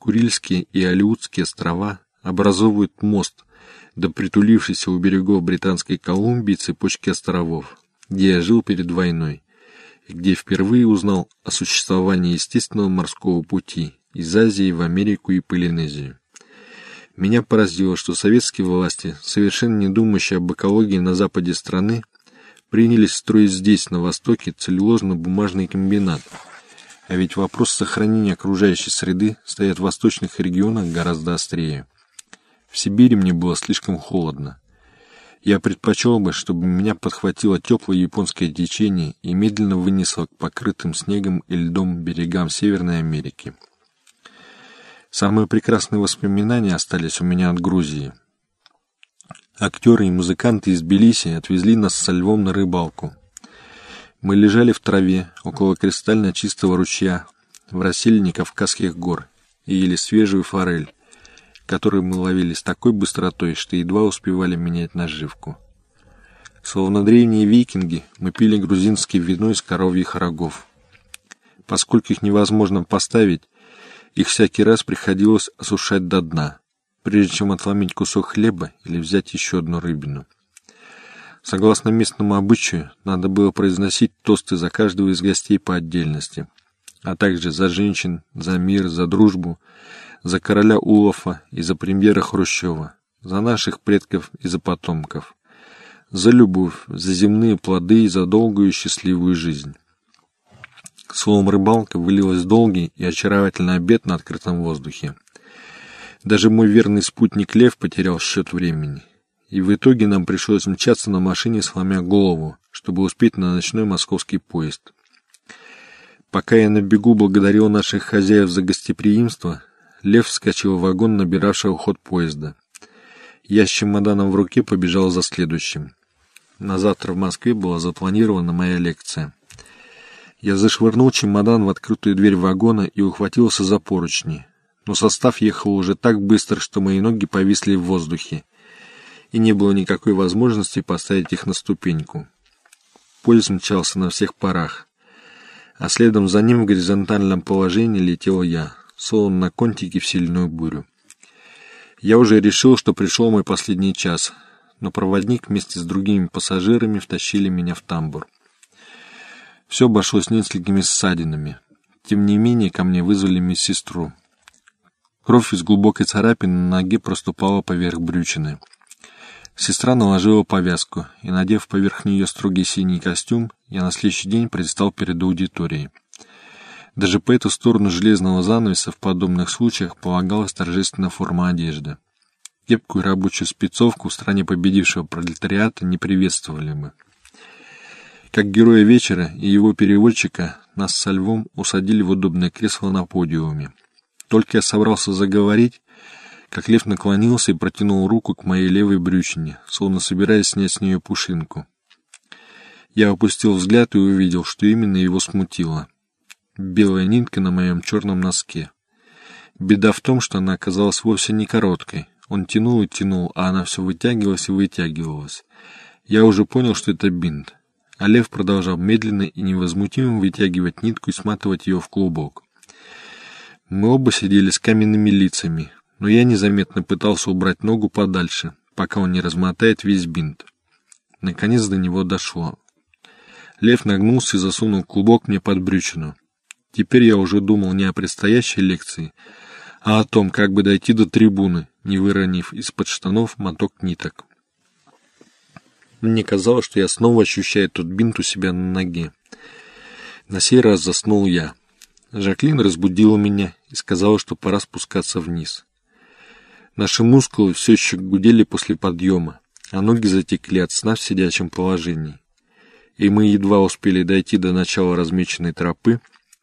Курильские и Алиутские острова образовывают мост до притулившейся у берегов Британской Колумбии цепочки островов, где я жил перед войной, и где впервые узнал о существовании естественного морского пути из Азии в Америку и Полинезию. Меня поразило, что советские власти, совершенно не думающие об экологии на западе страны, принялись строить здесь, на востоке, целлюлозно-бумажный комбинат. А ведь вопрос сохранения окружающей среды стоит в восточных регионах гораздо острее. В Сибири мне было слишком холодно. Я предпочел бы, чтобы меня подхватило теплое японское течение и медленно вынесло к покрытым снегом и льдом берегам Северной Америки. Самые прекрасные воспоминания остались у меня от Грузии. Актеры и музыканты из Тбилиси отвезли нас со львом на рыбалку. Мы лежали в траве около кристально чистого ручья в расселине Кавказских гор и ели свежую форель, которую мы ловили с такой быстротой, что едва успевали менять наживку. Словно древние викинги, мы пили грузинское вино из коровьих рогов. Поскольку их невозможно поставить, их всякий раз приходилось осушать до дна прежде чем отломить кусок хлеба или взять еще одну рыбину. Согласно местному обычаю, надо было произносить тосты за каждого из гостей по отдельности, а также за женщин, за мир, за дружбу, за короля Улафа и за премьера Хрущева, за наших предков и за потомков, за любовь, за земные плоды и за долгую и счастливую жизнь. Словом, рыбалка вылилась долгий и очаровательный обед на открытом воздухе. Даже мой верный спутник Лев потерял счет времени. И в итоге нам пришлось мчаться на машине, сломя голову, чтобы успеть на ночной московский поезд. Пока я на бегу благодарил наших хозяев за гостеприимство, Лев вскочил в вагон, набиравшего ход поезда. Я с чемоданом в руке побежал за следующим. На завтра в Москве была запланирована моя лекция. Я зашвырнул чемодан в открытую дверь вагона и ухватился за поручни но состав ехал уже так быстро, что мои ноги повисли в воздухе, и не было никакой возможности поставить их на ступеньку. Поезд мчался на всех парах, а следом за ним в горизонтальном положении летел я, словно на контике в сильную бурю. Я уже решил, что пришел мой последний час, но проводник вместе с другими пассажирами втащили меня в тамбур. Все обошлось несколькими ссадинами. Тем не менее, ко мне вызвали медсестру. Кровь из глубокой царапины на ноге проступала поверх брючины. Сестра наложила повязку, и, надев поверх нее строгий синий костюм, я на следующий день предстал перед аудиторией. Даже по эту сторону железного занавеса в подобных случаях полагалась торжественная форма одежды. Кепку рабочую спецовку в стране победившего пролетариата не приветствовали бы. Как героя вечера и его переводчика, нас со львом усадили в удобное кресло на подиуме. Только я собрался заговорить, как лев наклонился и протянул руку к моей левой брючине, словно собираясь снять с нее пушинку. Я опустил взгляд и увидел, что именно его смутило. Белая нитка на моем черном носке. Беда в том, что она оказалась вовсе не короткой. Он тянул и тянул, а она все вытягивалась и вытягивалась. Я уже понял, что это бинт. А лев продолжал медленно и невозмутимо вытягивать нитку и сматывать ее в клубок. Мы оба сидели с каменными лицами, но я незаметно пытался убрать ногу подальше, пока он не размотает весь бинт. Наконец до него дошло. Лев нагнулся и засунул клубок мне под брючину. Теперь я уже думал не о предстоящей лекции, а о том, как бы дойти до трибуны, не выронив из-под штанов моток ниток. Мне казалось, что я снова ощущаю тот бинт у себя на ноге. На сей раз заснул я. Жаклин разбудила меня и сказала, что пора спускаться вниз. Наши мускулы все еще гудели после подъема, а ноги затекли от сна в сидячем положении. И мы едва успели дойти до начала размеченной тропы,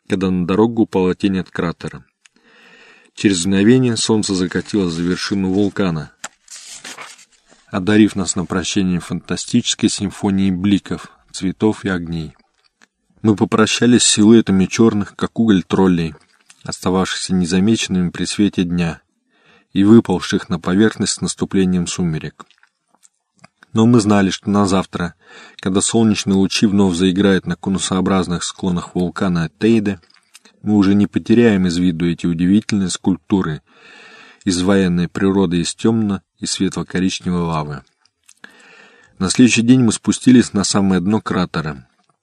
когда на дорогу упала тень от кратера. Через мгновение солнце закатилось за вершину вулкана, одарив нас на прощение фантастической симфонией бликов, цветов и огней. Мы попрощались с силуэтами черных, как уголь троллей, остававшихся незамеченными при свете дня и выползших на поверхность с наступлением сумерек. Но мы знали, что на завтра, когда солнечные лучи вновь заиграют на конусообразных склонах вулкана Тейде, мы уже не потеряем из виду эти удивительные скульптуры, изваянные природой из темно- и светло-коричневой лавы. На следующий день мы спустились на самое дно кратера